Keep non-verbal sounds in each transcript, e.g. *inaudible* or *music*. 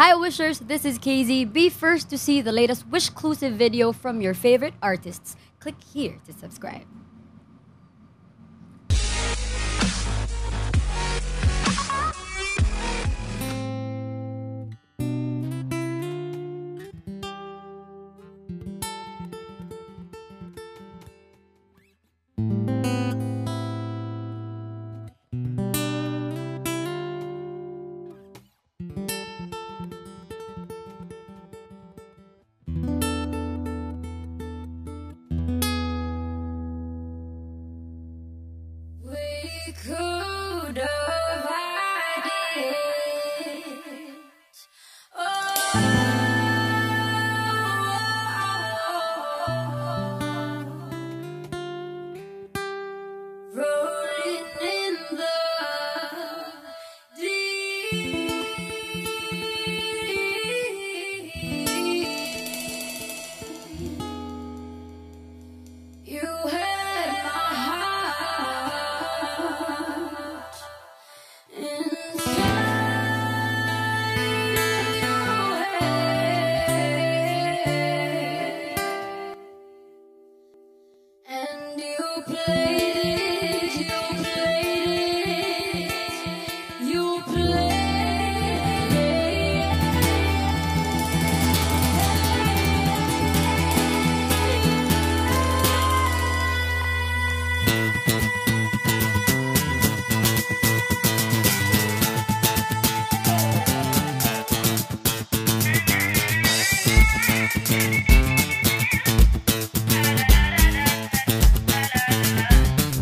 Hi Wishers, this is KZ. Be first to see the latest Wishclusive video from your favorite artists. Click here to subscribe. Oh, and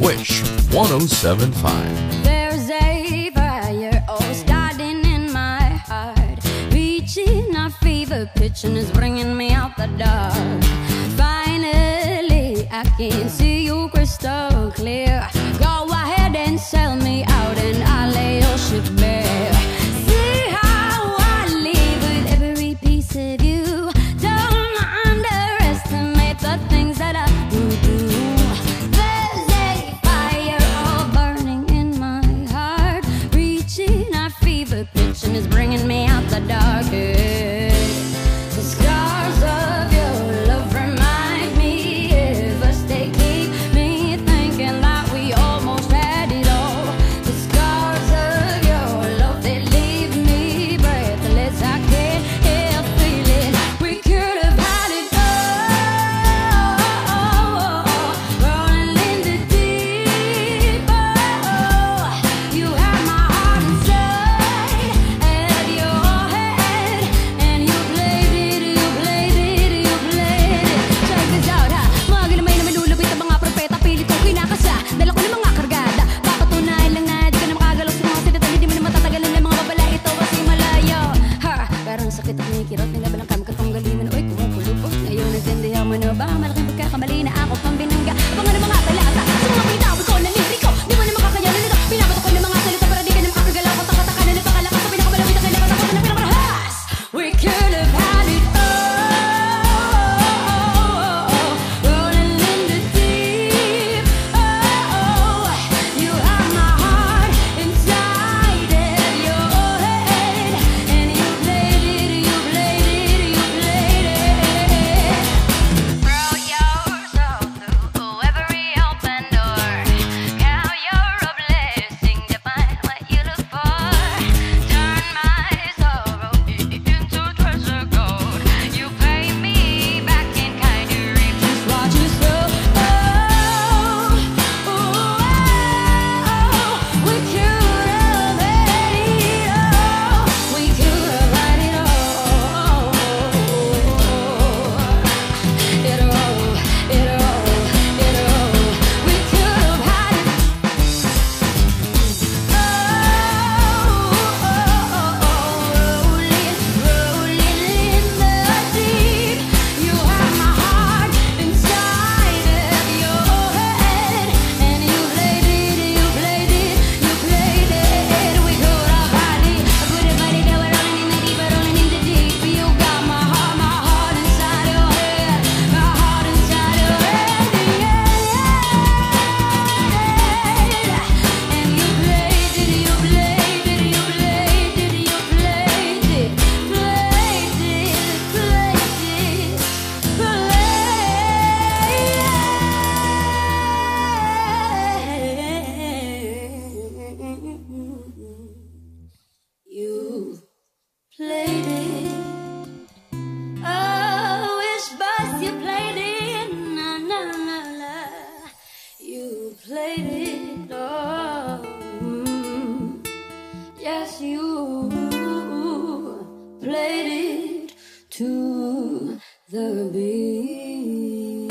Wish 1075. There's a fire all starting in my heart, reaching a fever pitch and it's bringing me out the dark. Fever pitch, it's bringing me out the darkest. The beat.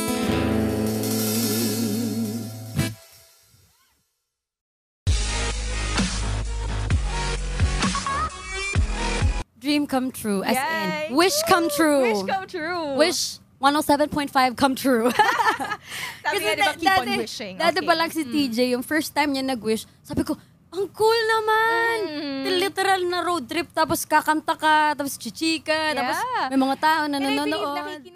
Dream come true. As Yay! in, wish come true. Wish come true. Wish 107.5 come true. *laughs* Sabi nga, di ba, keep on wishing. Dati Okay. pa lang si mm. TJ, yung first time niya nag-wish, sabi ko, ang cool naman! Mm. Literal na road trip, tapos kakanta ka, tapos chichika, tapos Yeah. may mga tao na nanonood.